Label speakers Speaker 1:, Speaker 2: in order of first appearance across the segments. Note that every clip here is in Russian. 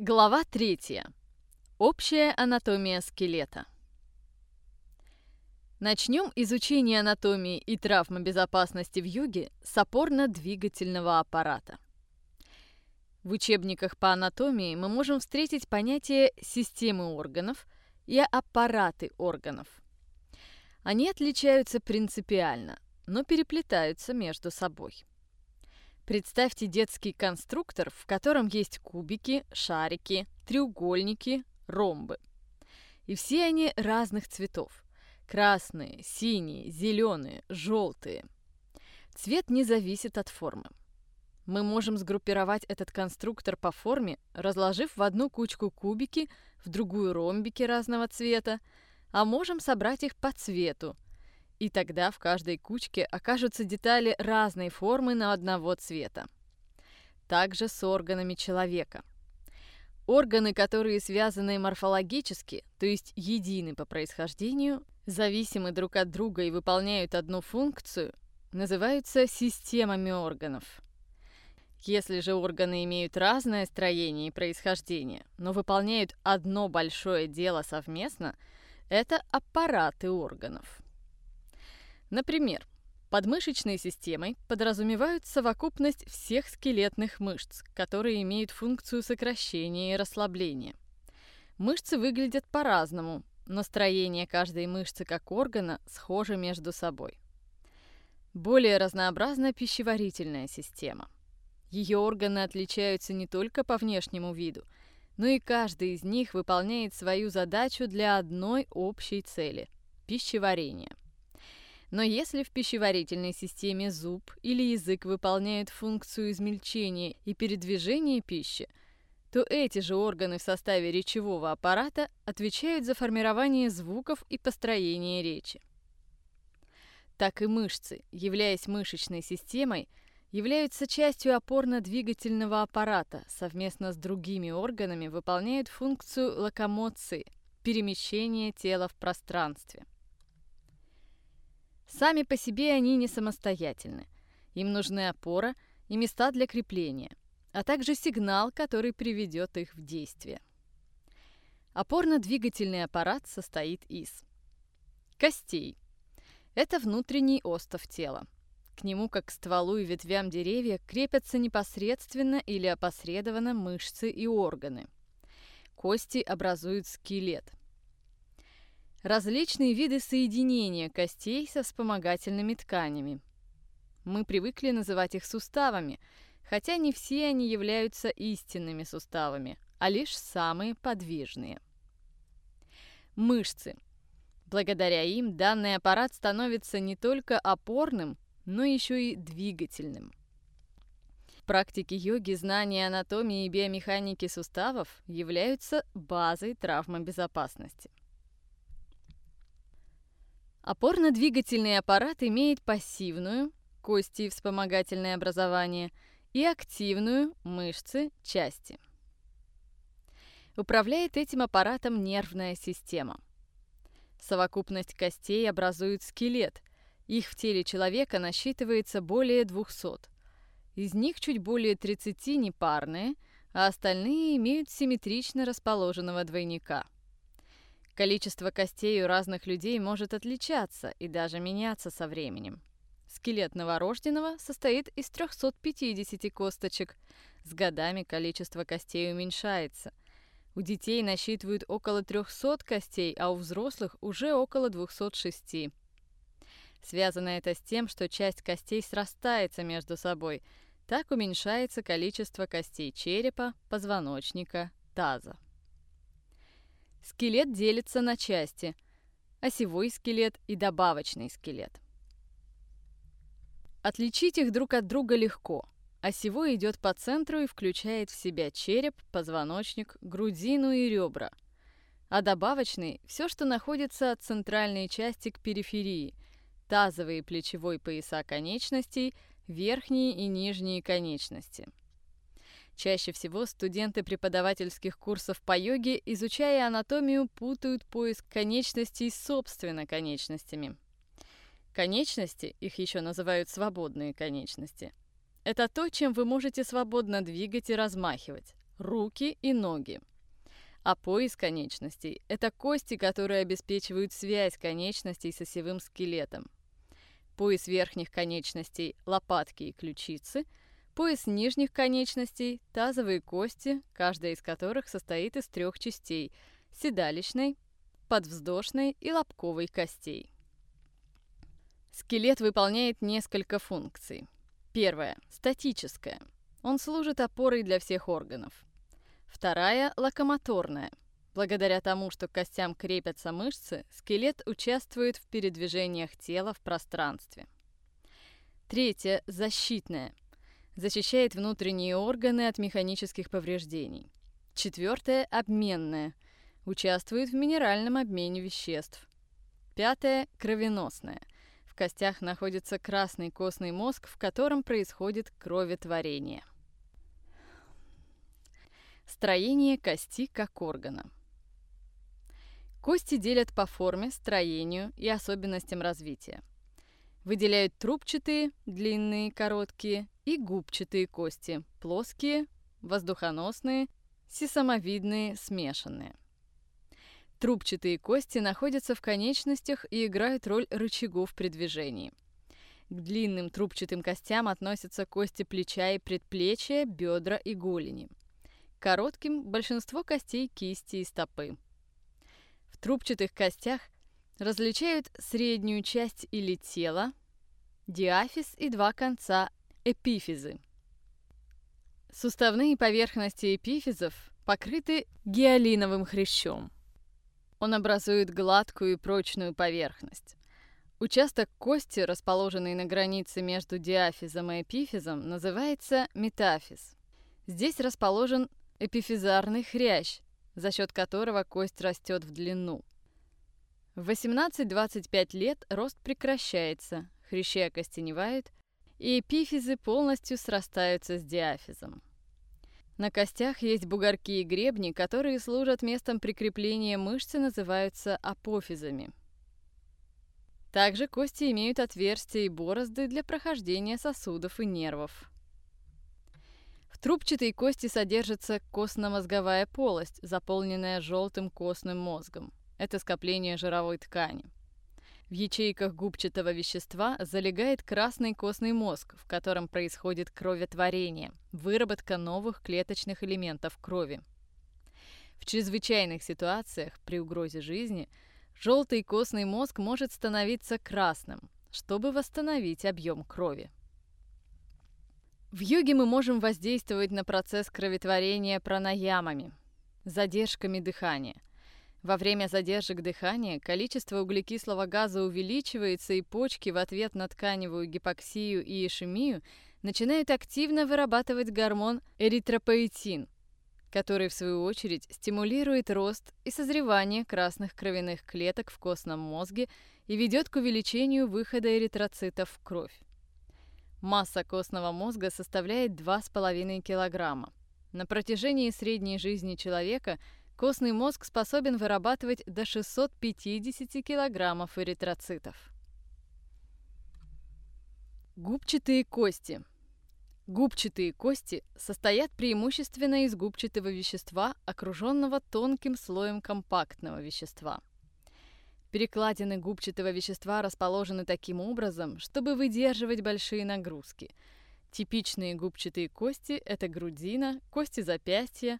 Speaker 1: Глава третья. Общая анатомия скелета. Начнем изучение анатомии и травмобезопасности в йоге с опорно-двигательного аппарата. В учебниках по анатомии мы можем встретить понятие системы органов и аппараты органов. Они отличаются принципиально, но переплетаются между собой. Представьте детский конструктор, в котором есть кубики, шарики, треугольники, ромбы. И все они разных цветов. Красные, синие, зеленые, желтые. Цвет не зависит от формы. Мы можем сгруппировать этот конструктор по форме, разложив в одну кучку кубики, в другую ромбики разного цвета, а можем собрать их по цвету, и тогда в каждой кучке окажутся детали разной формы на одного цвета. Также с органами человека. Органы, которые связаны морфологически, то есть едины по происхождению, зависимы друг от друга и выполняют одну функцию, называются системами органов. Если же органы имеют разное строение и происхождение, но выполняют одно большое дело совместно, это аппараты органов. Например, под мышечной системой подразумевают совокупность всех скелетных мышц, которые имеют функцию сокращения и расслабления. Мышцы выглядят по-разному, но строение каждой мышцы как органа схоже между собой. Более разнообразна пищеварительная система. Ее органы отличаются не только по внешнему виду, но и каждый из них выполняет свою задачу для одной общей цели – пищеварения. Но если в пищеварительной системе зуб или язык выполняют функцию измельчения и передвижения пищи, то эти же органы в составе речевого аппарата отвечают за формирование звуков и построение речи. Так и мышцы, являясь мышечной системой, являются частью опорно-двигательного аппарата, совместно с другими органами выполняют функцию локомоции, перемещения тела в пространстве. Сами по себе они не самостоятельны. Им нужны опора и места для крепления, а также сигнал, который приведет их в действие. Опорно-двигательный аппарат состоит из костей. Это внутренний остов тела. К нему, как к стволу и ветвям деревья, крепятся непосредственно или опосредованно мышцы и органы. Кости образуют скелет – различные виды соединения костей со вспомогательными тканями. Мы привыкли называть их суставами, хотя не все они являются истинными суставами, а лишь самые подвижные. Мышцы. Благодаря им данный аппарат становится не только опорным, но еще и двигательным. В практике йоги знания анатомии и биомеханики суставов являются базой травмобезопасности. Опорно-двигательный аппарат имеет пассивную, кости и вспомогательное образование, и активную, мышцы, части. Управляет этим аппаратом нервная система. Совокупность костей образует скелет. Их в теле человека насчитывается более 200. Из них чуть более 30 непарные, а остальные имеют симметрично расположенного двойника – Количество костей у разных людей может отличаться и даже меняться со временем. Скелет новорожденного состоит из 350 косточек. С годами количество костей уменьшается. У детей насчитывают около 300 костей, а у взрослых уже около 206. Связано это с тем, что часть костей срастается между собой. Так уменьшается количество костей черепа, позвоночника, таза. Скелет делится на части – осевой скелет и добавочный скелет. Отличить их друг от друга легко. Осевой идет по центру и включает в себя череп, позвоночник, грудину и ребра. А добавочный – все, что находится от центральной части к периферии – тазовые и плечевой пояса конечностей, верхние и нижние конечности – Чаще всего студенты преподавательских курсов по йоге, изучая анатомию, путают поиск конечностей с собственно конечностями. Конечности, их еще называют свободные конечности, это то, чем вы можете свободно двигать и размахивать, руки и ноги. А пояс конечностей – это кости, которые обеспечивают связь конечностей с осевым скелетом. Пояс верхних конечностей – лопатки и ключицы, пояс нижних конечностей – тазовые кости, каждая из которых состоит из трех частей – седалищной, подвздошной и лобковой костей. Скелет выполняет несколько функций. Первая – статическая. Он служит опорой для всех органов. Вторая – локомоторная. Благодаря тому, что к костям крепятся мышцы, скелет участвует в передвижениях тела в пространстве. Третья – защитная. Защищает внутренние органы от механических повреждений. Четвертая – обменная. Участвует в минеральном обмене веществ. Пятая – кровеносная – в костях находится красный костный мозг, в котором происходит кроветворение. Строение кости как органа. Кости делят по форме, строению и особенностям развития. Выделяют трубчатые, длинные, короткие, и губчатые кости, плоские, воздухоносные, сисамовидные, смешанные. Трубчатые кости находятся в конечностях и играют роль рычагов при движении. К длинным трубчатым костям относятся кости плеча и предплечья, бедра и голени. Коротким – большинство костей кисти и стопы. В трубчатых костях различают среднюю часть или тело, диафиз и два конца – эпифизы. Суставные поверхности эпифизов покрыты гиалиновым хрящом. Он образует гладкую и прочную поверхность. Участок кости, расположенный на границе между диафизом и эпифизом, называется метафиз. Здесь расположен эпифизарный хрящ, за счет которого кость растет в длину. В 18-25 лет рост прекращается, хрящи окостеневают, и эпифизы полностью срастаются с диафизом. На костях есть бугорки и гребни, которые служат местом прикрепления мышцы, называются апофизами. Также кости имеют отверстия и борозды для прохождения сосудов и нервов. В трубчатой кости содержится костно-мозговая полость, заполненная желтым костным мозгом. Это скопление жировой ткани. В ячейках губчатого вещества залегает красный костный мозг, в котором происходит кроветворение, выработка новых клеточных элементов крови. В чрезвычайных ситуациях при угрозе жизни желтый костный мозг может становиться красным, чтобы восстановить объем крови. В йоге мы можем воздействовать на процесс кроветворения пранаямами, задержками дыхания – во время задержек дыхания количество углекислого газа увеличивается, и почки в ответ на тканевую гипоксию и ишемию начинают активно вырабатывать гормон эритропоэтин, который, в свою очередь, стимулирует рост и созревание красных кровяных клеток в костном мозге и ведет к увеличению выхода эритроцитов в кровь. Масса костного мозга составляет 2,5 кг. На протяжении средней жизни человека – Костный мозг способен вырабатывать до 650 килограммов эритроцитов. Губчатые кости. Губчатые кости состоят преимущественно из губчатого вещества, окруженного тонким слоем компактного вещества. Перекладины губчатого вещества расположены таким образом, чтобы выдерживать большие нагрузки. Типичные губчатые кости – это грудина, кости запястья,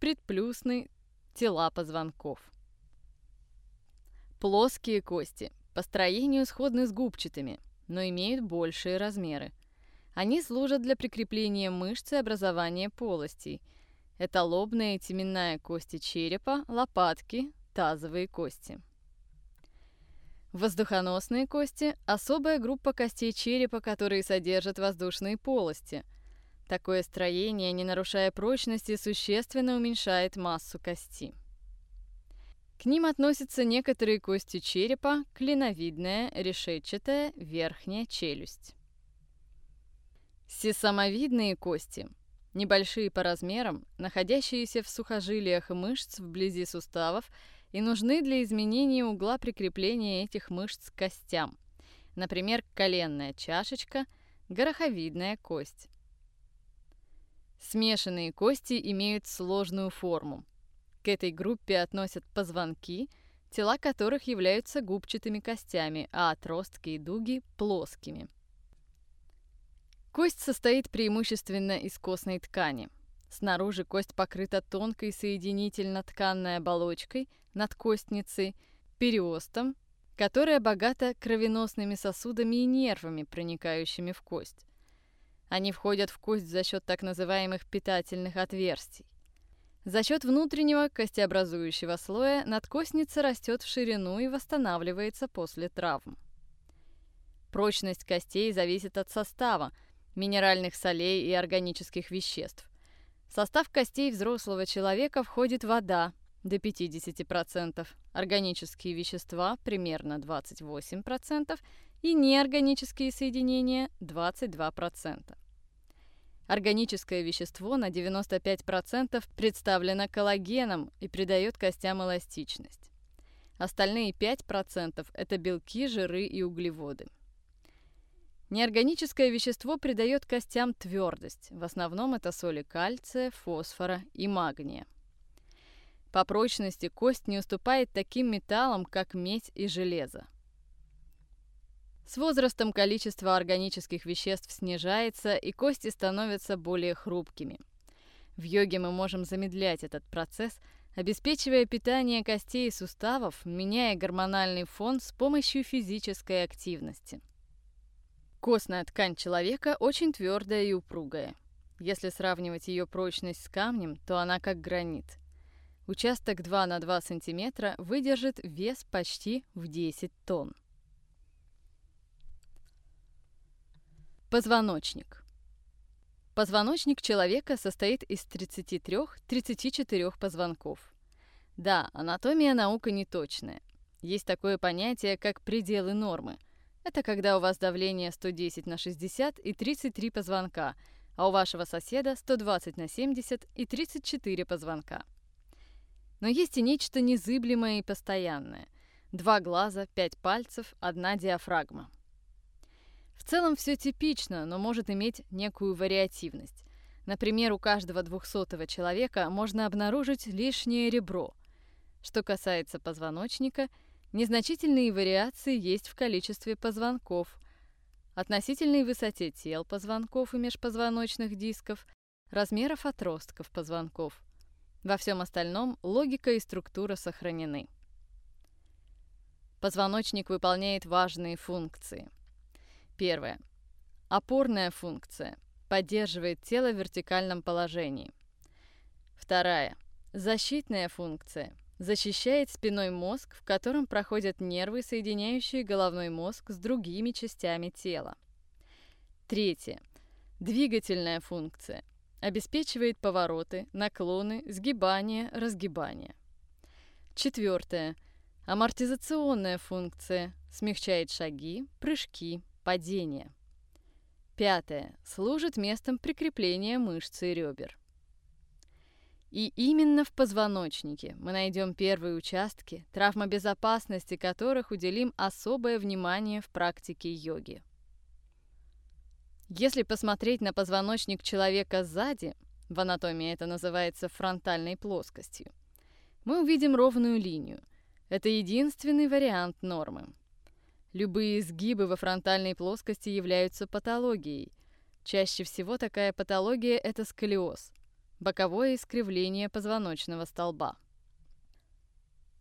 Speaker 1: предплюсный, тела позвонков. Плоские кости по строению сходны с губчатыми, но имеют большие размеры. Они служат для прикрепления мышц и образования полостей. Это лобная и теменная кости черепа, лопатки, тазовые кости. Воздухоносные кости – особая группа костей черепа, которые содержат воздушные полости – Такое строение, не нарушая прочности, существенно уменьшает массу кости. К ним относятся некоторые кости черепа, клиновидная, решетчатая, верхняя челюсть. Сисамовидные кости – небольшие по размерам, находящиеся в сухожилиях мышц вблизи суставов и нужны для изменения угла прикрепления этих мышц к костям. Например, коленная чашечка, гороховидная кость. Смешанные кости имеют сложную форму. К этой группе относят позвонки, тела которых являются губчатыми костями, а отростки и дуги – плоскими. Кость состоит преимущественно из костной ткани. Снаружи кость покрыта тонкой соединительно-тканной оболочкой, надкостницей, периостом, которая богата кровеносными сосудами и нервами, проникающими в кость. Они входят в кость за счет так называемых питательных отверстий. За счет внутреннего костеобразующего слоя надкостница растет в ширину и восстанавливается после травм. Прочность костей зависит от состава, минеральных солей и органических веществ. В состав костей взрослого человека входит вода до 50%, органические вещества примерно 28% и неорганические соединения 22%. Органическое вещество на 95% представлено коллагеном и придает костям эластичность. Остальные 5% – это белки, жиры и углеводы. Неорганическое вещество придает костям твердость. В основном это соли кальция, фосфора и магния. По прочности кость не уступает таким металлам, как медь и железо. С возрастом количество органических веществ снижается, и кости становятся более хрупкими. В йоге мы можем замедлять этот процесс, обеспечивая питание костей и суставов, меняя гормональный фон с помощью физической активности – Костная ткань человека очень твердая и упругая. Если сравнивать ее прочность с камнем, то она как гранит. Участок 2 на 2 см выдержит вес почти в 10 тонн. Позвоночник. Позвоночник человека состоит из 33-34 позвонков. Да, анатомия наука неточная. Есть такое понятие, как пределы нормы – это когда у вас давление 110 на 60 и 33 позвонка, а у вашего соседа 120 на 70 и 34 позвонка. Но есть и нечто незыблемое и постоянное. Два глаза, пять пальцев, одна диафрагма. В целом все типично, но может иметь некую вариативность. Например, у каждого двухсотого человека можно обнаружить лишнее ребро. Что касается позвоночника – Незначительные вариации есть в количестве позвонков, относительной высоте тел позвонков и межпозвоночных дисков, размеров отростков позвонков. Во всем остальном логика и структура сохранены. Позвоночник выполняет важные функции. Первое. Опорная функция. Поддерживает тело в вертикальном положении. Вторая. Защитная функция. Защищает спиной мозг, в котором проходят нервы, соединяющие головной мозг с другими частями тела. Третье. Двигательная функция. Обеспечивает повороты, наклоны, сгибания, разгибания. Четвертое. Амортизационная функция. Смягчает шаги, прыжки, падения. Пятое. Служит местом прикрепления мышцы ребер. И именно в позвоночнике мы найдем первые участки, травмобезопасности которых уделим особое внимание в практике йоги. Если посмотреть на позвоночник человека сзади, в анатомии это называется фронтальной плоскостью, мы увидим ровную линию. Это единственный вариант нормы. Любые изгибы во фронтальной плоскости являются патологией. Чаще всего такая патология – это сколиоз – боковое искривление позвоночного столба.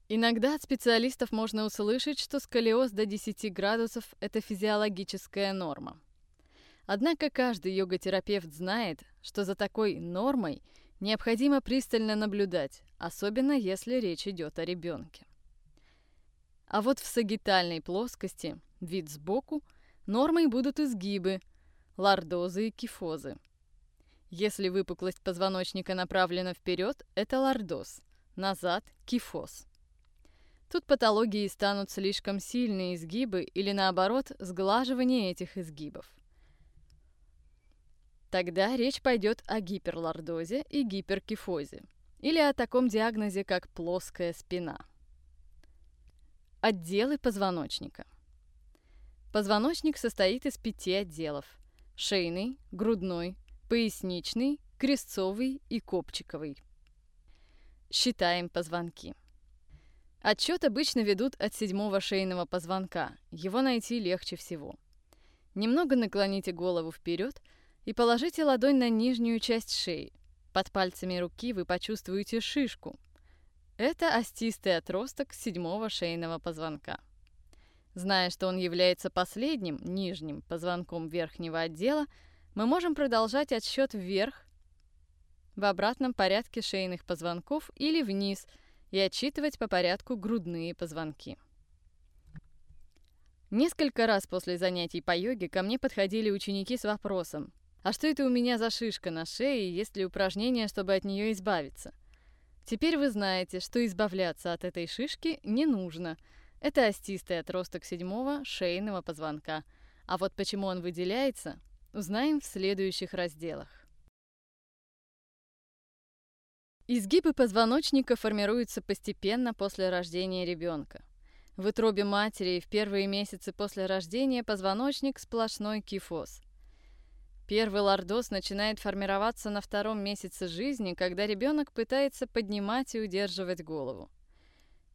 Speaker 1: Иногда от специалистов можно услышать, что сколиоз до 10 градусов – это физиологическая норма. Однако каждый йога-терапевт знает, что за такой нормой необходимо пристально наблюдать, особенно если речь идет о ребенке. А вот в сагитальной плоскости, вид сбоку, нормой будут изгибы, лордозы и кифозы – если выпуклость позвоночника направлена вперед, это лордоз, назад – кифоз. Тут патологией станут слишком сильные изгибы или, наоборот, сглаживание этих изгибов. Тогда речь пойдет о гиперлордозе и гиперкифозе, или о таком диагнозе, как плоская спина. Отделы позвоночника. Позвоночник состоит из пяти отделов – шейный, грудной, поясничный, крестцовый и копчиковый. Считаем позвонки. Отчет обычно ведут от седьмого шейного позвонка. Его найти легче всего. Немного наклоните голову вперед и положите ладонь на нижнюю часть шеи. Под пальцами руки вы почувствуете шишку. Это остистый отросток седьмого шейного позвонка. Зная, что он является последним, нижним позвонком верхнего отдела, мы можем продолжать отсчет вверх в обратном порядке шейных позвонков или вниз – и отчитывать по порядку грудные позвонки. Несколько раз после занятий по йоге ко мне подходили ученики с вопросом, а что это у меня за шишка на шее и есть ли упражнения, чтобы от нее избавиться? Теперь вы знаете, что избавляться от этой шишки не нужно. Это остистый отросток седьмого шейного позвонка. А вот почему он выделяется, узнаем в следующих разделах. Изгибы позвоночника формируются постепенно после рождения ребенка. В утробе матери и в первые месяцы после рождения позвоночник сплошной кифоз. Первый лордоз начинает формироваться на втором месяце жизни, когда ребенок пытается поднимать и удерживать голову.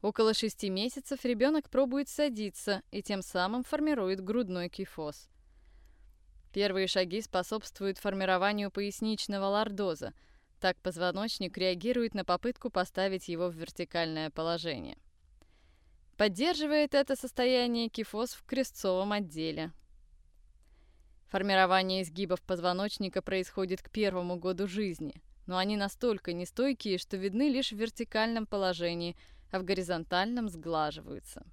Speaker 1: Около шести месяцев ребенок пробует садиться и тем самым формирует грудной кифоз. Первые шаги способствуют формированию поясничного лордоза – так позвоночник реагирует на попытку поставить его в вертикальное положение. Поддерживает это состояние кифоз в крестцовом отделе. Формирование изгибов позвоночника происходит к первому году жизни, но они настолько нестойкие, что видны лишь в вертикальном положении, а в горизонтальном сглаживаются.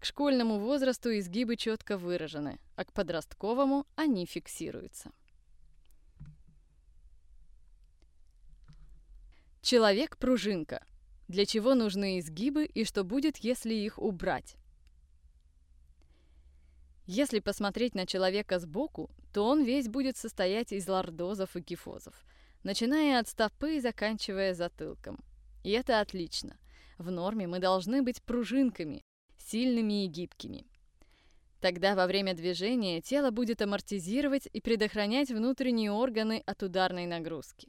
Speaker 1: К школьному возрасту изгибы четко выражены, а к подростковому они фиксируются. Человек-пружинка. Для чего нужны изгибы и что будет, если их убрать? Если посмотреть на человека сбоку, то он весь будет состоять из лордозов и кифозов, начиная от стопы и заканчивая затылком. И это отлично. В норме мы должны быть пружинками, сильными и гибкими. Тогда во время движения тело будет амортизировать и предохранять внутренние органы от ударной нагрузки.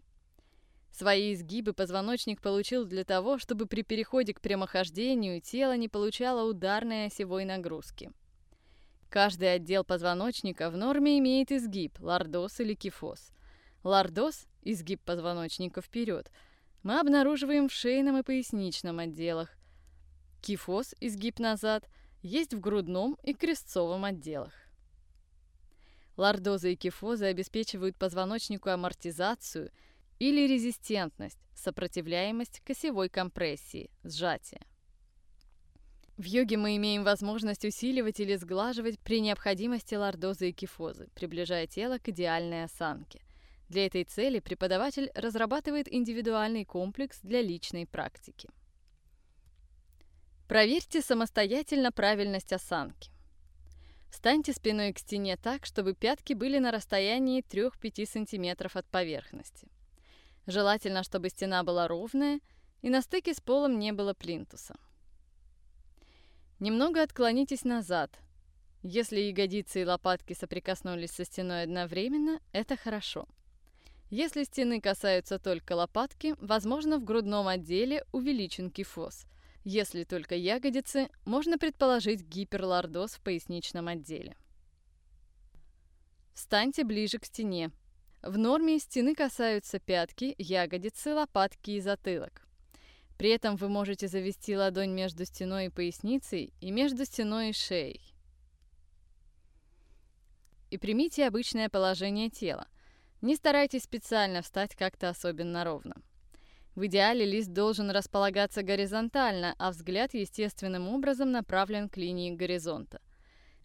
Speaker 1: Свои изгибы позвоночник получил для того, чтобы при переходе к прямохождению тело не получало ударной осевой нагрузки. Каждый отдел позвоночника в норме имеет изгиб, лордоз или кифоз. Лордоз – изгиб позвоночника вперед – мы обнаруживаем в шейном и поясничном отделах. Кифоз – изгиб назад – есть в грудном и крестцовом отделах. Лордозы и кифозы обеспечивают позвоночнику амортизацию – или резистентность, сопротивляемость к осевой компрессии, сжатие. В йоге мы имеем возможность усиливать или сглаживать при необходимости лордозы и кифозы, приближая тело к идеальной осанке. Для этой цели преподаватель разрабатывает индивидуальный комплекс для личной практики. Проверьте самостоятельно правильность осанки. Встаньте спиной к стене так, чтобы пятки были на расстоянии 3-5 см от поверхности. Желательно, чтобы стена была ровная и на стыке с полом не было плинтуса. Немного отклонитесь назад. Если ягодицы и лопатки соприкоснулись со стеной одновременно, это хорошо. Если стены касаются только лопатки, возможно, в грудном отделе увеличен кифоз. Если только ягодицы, можно предположить гиперлордоз в поясничном отделе. Встаньте ближе к стене, в норме стены касаются пятки, ягодицы, лопатки и затылок. При этом вы можете завести ладонь между стеной и поясницей и между стеной и шеей. И примите обычное положение тела. Не старайтесь специально встать как-то особенно ровно. В идеале лист должен располагаться горизонтально, а взгляд естественным образом направлен к линии горизонта.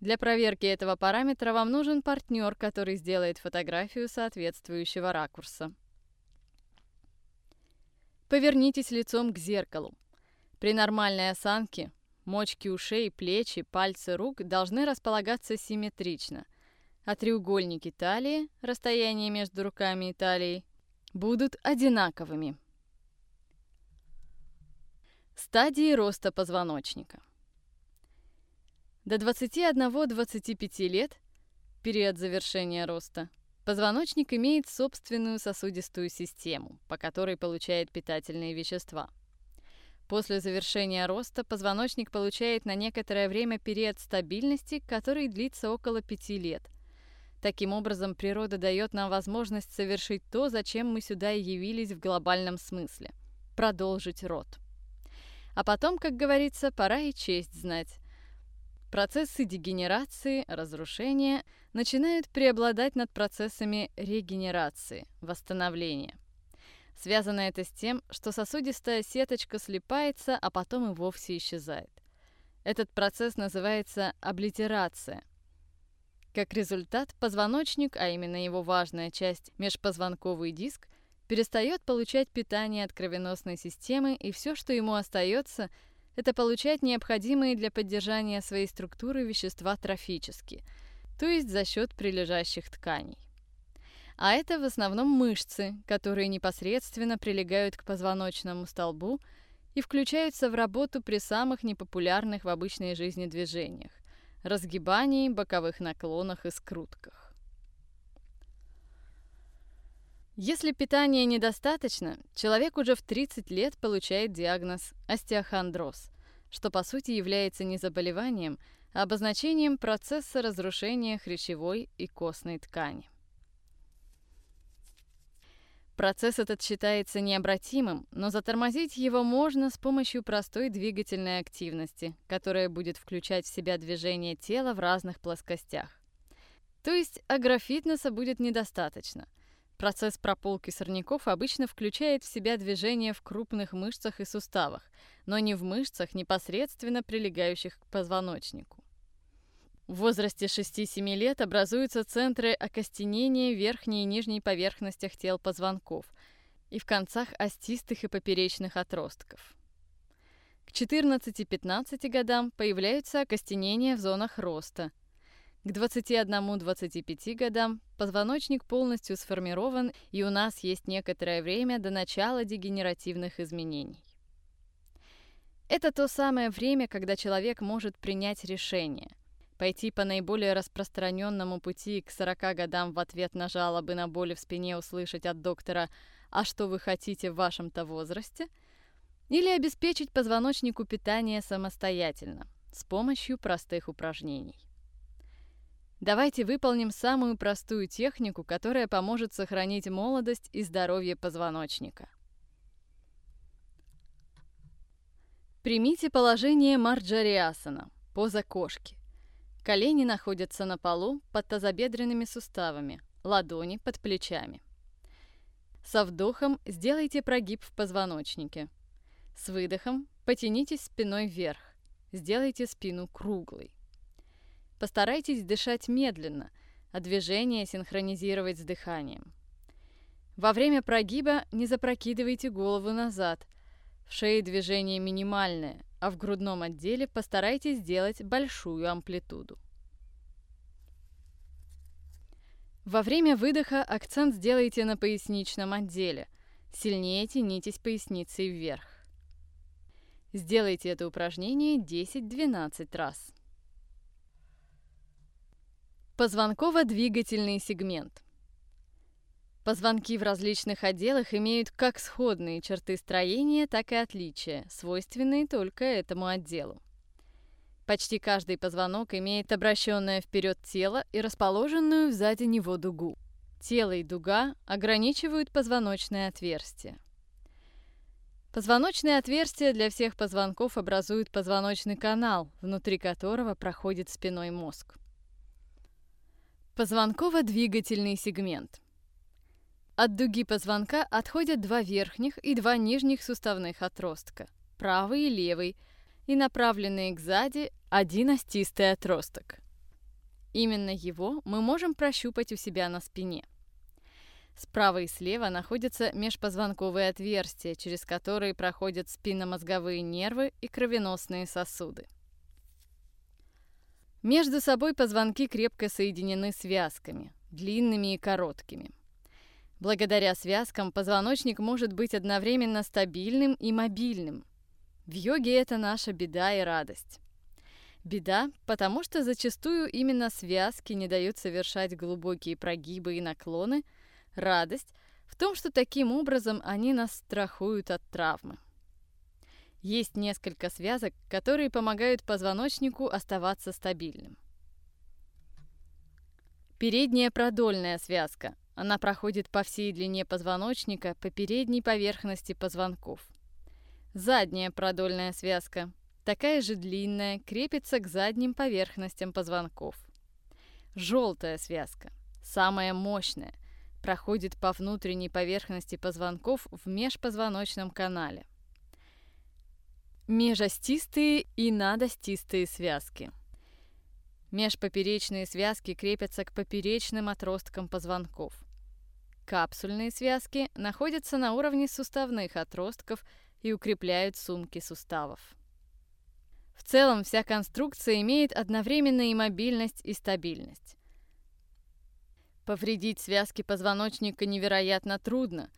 Speaker 1: Для проверки этого параметра вам нужен партнер, который сделает фотографию соответствующего ракурса. Повернитесь лицом к зеркалу. При нормальной осанке мочки ушей, плечи, пальцы рук должны располагаться симметрично, а треугольники талии, расстояние между руками и талией, будут одинаковыми. Стадии роста позвоночника. До 21-25 лет, период завершения роста, Позвоночник имеет собственную сосудистую систему, по которой получает питательные вещества. После завершения роста позвоночник получает на некоторое время период стабильности, который длится около пяти лет. Таким образом, природа дает нам возможность совершить то, зачем мы сюда и явились в глобальном смысле – продолжить род. А потом, как говорится, пора и честь знать. Процессы дегенерации, разрушения начинают преобладать над процессами регенерации, восстановления. Связано это с тем, что сосудистая сеточка слипается, а потом и вовсе исчезает. Этот процесс называется облитерация. Как результат, позвоночник, а именно его важная часть, межпозвонковый диск, перестает получать питание от кровеносной системы, и все, что ему остается, это получать необходимые для поддержания своей структуры вещества трофически, то есть за счет прилежащих тканей. А это в основном мышцы, которые непосредственно прилегают к позвоночному столбу и включаются в работу при самых непопулярных в обычной жизни движениях – разгибании, боковых наклонах и скрутках. Если питания недостаточно, человек уже в 30 лет получает диагноз остеохондроз, что по сути является не заболеванием, а обозначением процесса разрушения хрящевой и костной ткани. Процесс этот считается необратимым, но затормозить его можно с помощью простой двигательной активности, которая будет включать в себя движение тела в разных плоскостях. То есть агрофитнеса будет недостаточно. Процесс прополки сорняков обычно включает в себя движение в крупных мышцах и суставах, но не в мышцах, непосредственно прилегающих к позвоночнику. В возрасте 6-7 лет образуются центры окостенения верхней и нижней поверхностях тел позвонков и в концах остистых и поперечных отростков. К 14-15 годам появляются окостенения в зонах роста – к 21-25 годам позвоночник полностью сформирован, и у нас есть некоторое время до начала дегенеративных изменений. Это то самое время, когда человек может принять решение – пойти по наиболее распространенному пути к 40 годам в ответ на жалобы на боли в спине услышать от доктора «А что вы хотите в вашем-то возрасте?» или обеспечить позвоночнику питание самостоятельно с помощью простых упражнений. Давайте выполним самую простую технику, которая поможет сохранить молодость и здоровье позвоночника. Примите положение Марджариасана, поза кошки. Колени находятся на полу под тазобедренными суставами, ладони под плечами. Со вдохом сделайте прогиб в позвоночнике. С выдохом потянитесь спиной вверх. Сделайте спину круглой. Постарайтесь дышать медленно, а движение синхронизировать с дыханием. Во время прогиба не запрокидывайте голову назад. В шее движение минимальное, а в грудном отделе постарайтесь сделать большую амплитуду. Во время выдоха акцент сделайте на поясничном отделе. Сильнее тянитесь поясницей вверх. Сделайте это упражнение 10-12 раз. Позвонково-двигательный сегмент. Позвонки в различных отделах имеют как сходные черты строения, так и отличия, свойственные только этому отделу. Почти каждый позвонок имеет обращенное вперед тело и расположенную сзади него дугу. Тело и дуга ограничивают позвоночное отверстие. Позвоночное отверстие для всех позвонков образует позвоночный канал, внутри которого проходит спиной мозг. Позвонково-двигательный сегмент. От дуги позвонка отходят два верхних и два нижних суставных отростка, правый и левый, и направленные к сзади один остистый отросток. Именно его мы можем прощупать у себя на спине. Справа и слева находятся межпозвонковые отверстия, через которые проходят спинномозговые нервы и кровеносные сосуды. Между собой позвонки крепко соединены связками, длинными и короткими. Благодаря связкам позвоночник может быть одновременно стабильным и мобильным. В йоге это наша беда и радость. Беда, потому что зачастую именно связки не дают совершать глубокие прогибы и наклоны. Радость в том, что таким образом они нас страхуют от травмы. Есть несколько связок, которые помогают позвоночнику оставаться стабильным. Передняя продольная связка. Она проходит по всей длине позвоночника по передней поверхности позвонков. Задняя продольная связка такая же длинная, крепится к задним поверхностям позвонков. Желтая связка, самая мощная, проходит по внутренней поверхности позвонков в межпозвоночном канале. Межостистые и надостистые связки. Межпоперечные связки крепятся к поперечным отросткам позвонков. Капсульные связки находятся на уровне суставных отростков и укрепляют сумки суставов. В целом вся конструкция имеет одновременно и мобильность, и стабильность. Повредить связки позвоночника невероятно трудно.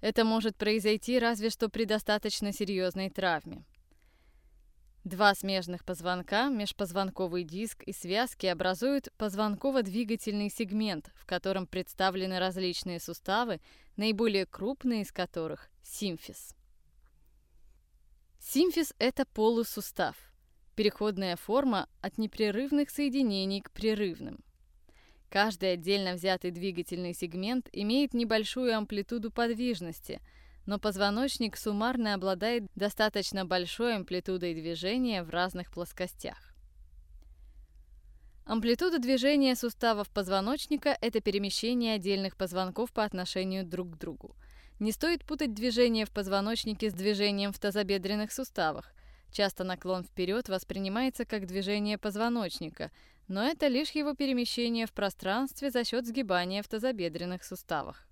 Speaker 1: Это может произойти разве что при достаточно серьезной травме. Два смежных позвонка, межпозвонковый диск и связки образуют позвонково-двигательный сегмент, в котором представлены различные суставы, наиболее крупные из которых – симфиз. Симфиз – это полусустав – переходная форма от непрерывных соединений к прерывным. Каждый отдельно взятый двигательный сегмент имеет небольшую амплитуду подвижности, но позвоночник суммарно обладает достаточно большой амплитудой движения в разных плоскостях. Амплитуда движения суставов позвоночника – это перемещение отдельных позвонков по отношению друг к другу. Не стоит путать движение в позвоночнике с движением в тазобедренных суставах – Часто наклон вперед воспринимается как движение позвоночника, но это лишь его перемещение в пространстве за счет сгибания в тазобедренных суставах.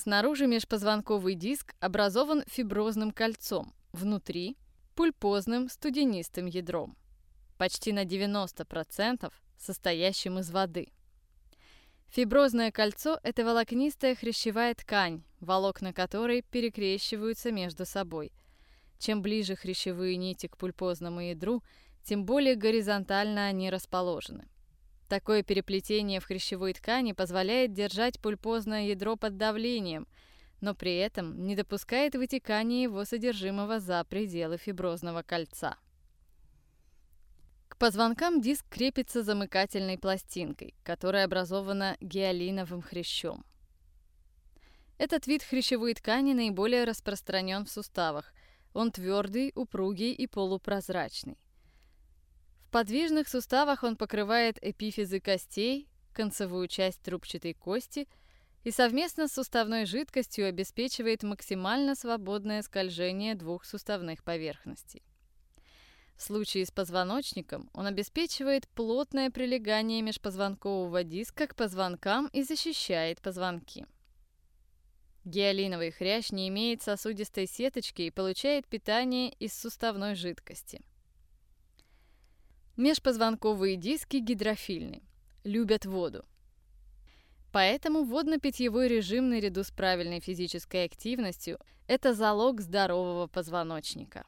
Speaker 1: Снаружи межпозвонковый диск образован фиброзным кольцом, внутри – пульпозным студенистым ядром, почти на 90% состоящим из воды. Фиброзное кольцо – это волокнистая хрящевая ткань, волокна которой перекрещиваются между собой – чем ближе хрящевые нити к пульпозному ядру, тем более горизонтально они расположены. Такое переплетение в хрящевой ткани позволяет держать пульпозное ядро под давлением, но при этом не допускает вытекания его содержимого за пределы фиброзного кольца. К позвонкам диск крепится замыкательной пластинкой, которая образована гиалиновым хрящом. Этот вид хрящевой ткани наиболее распространен в суставах – он твердый, упругий и полупрозрачный. В подвижных суставах он покрывает эпифизы костей, концевую часть трубчатой кости и совместно с суставной жидкостью обеспечивает максимально свободное скольжение двух суставных поверхностей. В случае с позвоночником он обеспечивает плотное прилегание межпозвонкового диска к позвонкам и защищает позвонки. Гиалиновый хрящ не имеет сосудистой сеточки и получает питание из суставной жидкости. Межпозвонковые диски гидрофильны, любят воду. Поэтому водно-питьевой режим наряду с правильной физической активностью – это залог здорового позвоночника.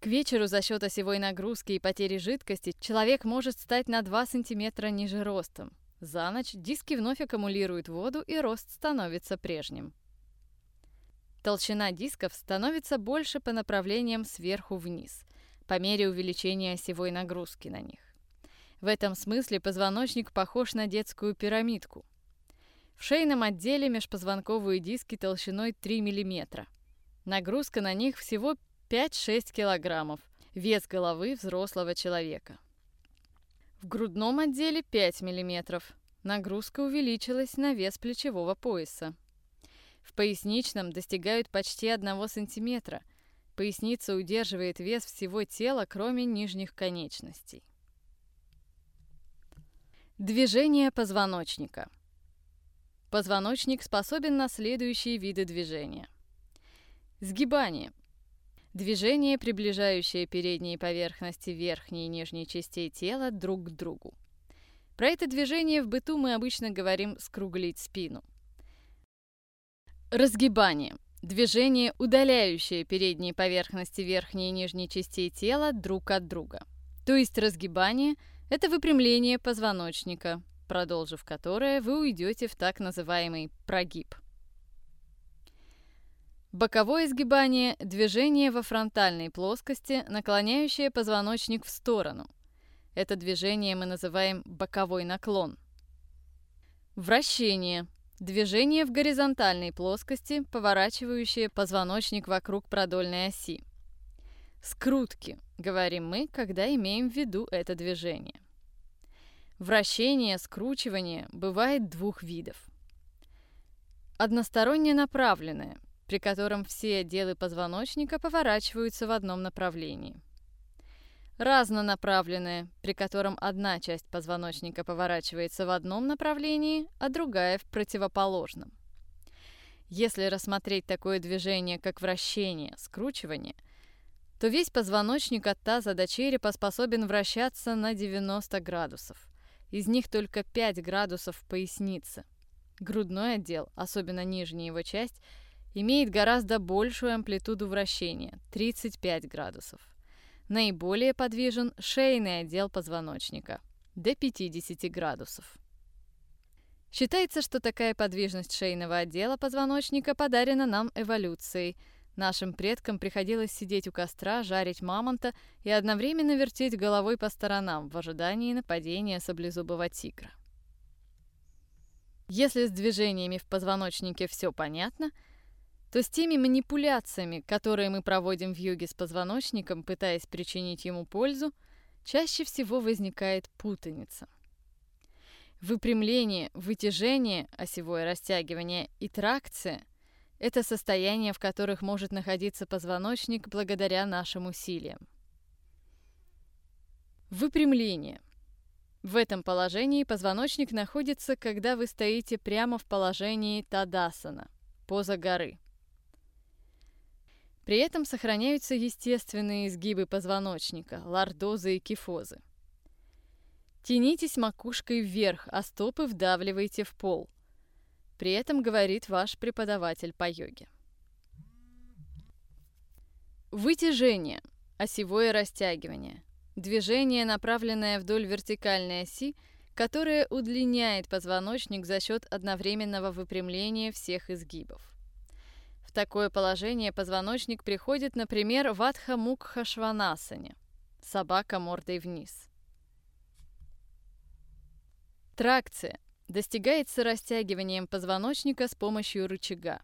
Speaker 1: К вечеру за счет осевой нагрузки и потери жидкости человек может стать на 2 см ниже ростом. За ночь диски вновь аккумулируют воду, и рост становится прежним. Толщина дисков становится больше по направлениям сверху вниз, по мере увеличения осевой нагрузки на них. В этом смысле позвоночник похож на детскую пирамидку. В шейном отделе межпозвонковые диски толщиной 3 мм. Нагрузка на них всего 5-6 кг, вес головы взрослого человека. В грудном отделе 5 мм. Нагрузка увеличилась на вес плечевого пояса. В поясничном достигают почти 1 см. Поясница удерживает вес всего тела, кроме нижних конечностей. Движение позвоночника. Позвоночник способен на следующие виды движения. Сгибание Движение, приближающее передние поверхности верхней и нижней частей тела друг к другу. Про это движение в быту мы обычно говорим «скруглить спину». Разгибание. Движение, удаляющее передние поверхности верхней и нижней частей тела друг от друга. То есть разгибание – это выпрямление позвоночника, продолжив которое вы уйдете в так называемый прогиб. Боковое изгибание – движение во фронтальной плоскости, наклоняющее позвоночник в сторону. Это движение мы называем боковой наклон. Вращение – движение в горизонтальной плоскости, поворачивающее позвоночник вокруг продольной оси. Скрутки, говорим мы, когда имеем в виду это движение. Вращение, скручивание бывает двух видов. Односторонне направленное – при котором все отделы позвоночника поворачиваются в одном направлении. Разнонаправленное, при котором одна часть позвоночника поворачивается в одном направлении, а другая в противоположном. Если рассмотреть такое движение, как вращение, скручивание, то весь позвоночник от таза до черепа способен вращаться на 90 градусов. Из них только 5 градусов в пояснице. Грудной отдел, особенно нижняя его часть, имеет гораздо большую амплитуду вращения – 35 градусов. Наиболее подвижен шейный отдел позвоночника – до 50 градусов. Считается, что такая подвижность шейного отдела позвоночника подарена нам эволюцией. Нашим предкам приходилось сидеть у костра, жарить мамонта и одновременно вертеть головой по сторонам в ожидании нападения саблезубого тигра. Если с движениями в позвоночнике все понятно – то с теми манипуляциями, которые мы проводим в йоге с позвоночником, пытаясь причинить ему пользу, чаще всего возникает путаница. Выпрямление, вытяжение, осевое растягивание и тракция – это состояния, в которых может находиться позвоночник благодаря нашим усилиям. Выпрямление. В этом положении позвоночник находится, когда вы стоите прямо в положении Тадасана – поза горы – при этом сохраняются естественные изгибы позвоночника, лордозы и кифозы. Тянитесь макушкой вверх, а стопы вдавливайте в пол. При этом говорит ваш преподаватель по йоге. Вытяжение, осевое растягивание. Движение, направленное вдоль вертикальной оси, которое удлиняет позвоночник за счет одновременного выпрямления всех изгибов. В такое положение позвоночник приходит, например, в Адха-Мукха-Шванасане – собака мордой вниз. Тракция достигается растягиванием позвоночника с помощью рычага.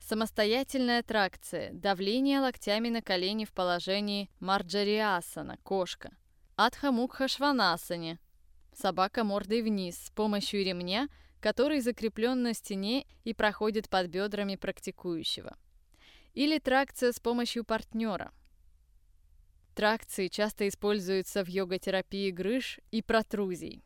Speaker 1: Самостоятельная тракция – давление локтями на колени в положении Марджариасана – кошка. Адха-Мукха-Шванасане – собака мордой вниз с помощью ремня – который закреплен на стене и проходит под бедрами практикующего. Или тракция с помощью партнера. Тракции часто используются в йога-терапии грыж и протрузий.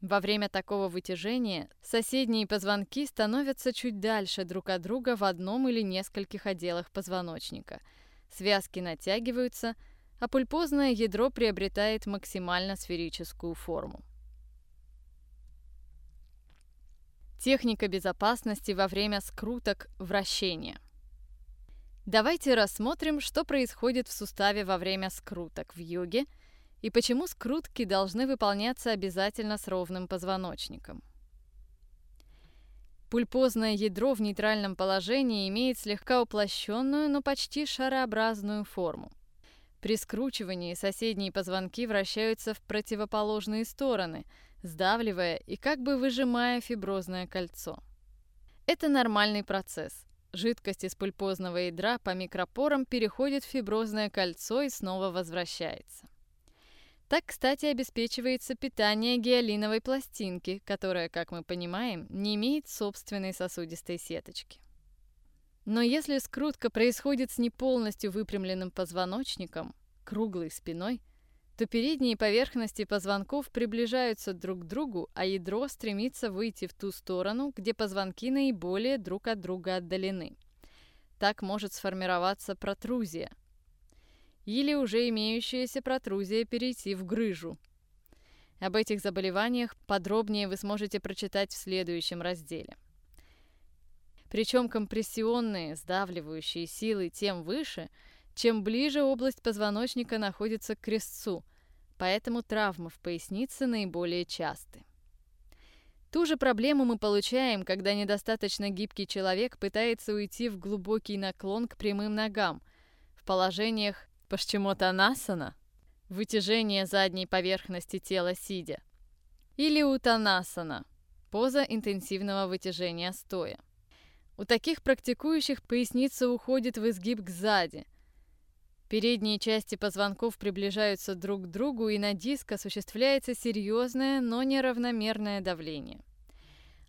Speaker 1: Во время такого вытяжения соседние позвонки становятся чуть дальше друг от друга в одном или нескольких отделах позвоночника. Связки натягиваются, а пульпозное ядро приобретает максимально сферическую форму. Техника безопасности во время скруток вращения. Давайте рассмотрим, что происходит в суставе во время скруток в йоге и почему скрутки должны выполняться обязательно с ровным позвоночником. Пульпозное ядро в нейтральном положении имеет слегка уплощенную, но почти шарообразную форму. При скручивании соседние позвонки вращаются в противоположные стороны – сдавливая и как бы выжимая фиброзное кольцо. Это нормальный процесс. Жидкость из пульпозного ядра по микропорам переходит в фиброзное кольцо и снова возвращается. Так, кстати, обеспечивается питание гиалиновой пластинки, которая, как мы понимаем, не имеет собственной сосудистой сеточки. Но если скрутка происходит с не полностью выпрямленным позвоночником, круглой спиной, то передние поверхности позвонков приближаются друг к другу, а ядро стремится выйти в ту сторону, где позвонки наиболее друг от друга отдалены. Так может сформироваться протрузия. Или уже имеющаяся протрузия перейти в грыжу. Об этих заболеваниях подробнее вы сможете прочитать в следующем разделе. Причем компрессионные, сдавливающие силы тем выше, чем ближе область позвоночника находится к крестцу, поэтому травмы в пояснице наиболее часты. Ту же проблему мы получаем, когда недостаточно гибкий человек пытается уйти в глубокий наклон к прямым ногам, в положениях пашчимотанасана, вытяжение задней поверхности тела сидя, или утанасана, поза интенсивного вытяжения стоя. У таких практикующих поясница уходит в изгиб сзади. Передние части позвонков приближаются друг к другу, и на диск осуществляется серьезное, но неравномерное давление.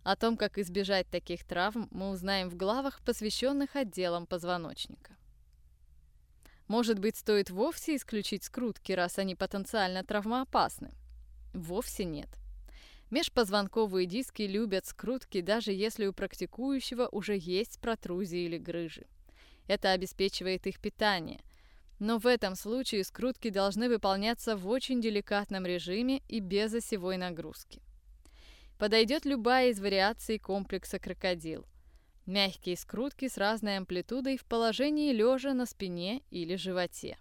Speaker 1: О том, как избежать таких травм, мы узнаем в главах, посвященных отделам позвоночника. Может быть, стоит вовсе исключить скрутки, раз они потенциально травмоопасны? Вовсе нет. Межпозвонковые диски любят скрутки, даже если у практикующего уже есть протрузии или грыжи. Это обеспечивает их питание. Но в этом случае скрутки должны выполняться в очень деликатном режиме и без осевой нагрузки. Подойдет любая из вариаций комплекса крокодил. Мягкие скрутки с разной амплитудой в положении лежа на спине или животе.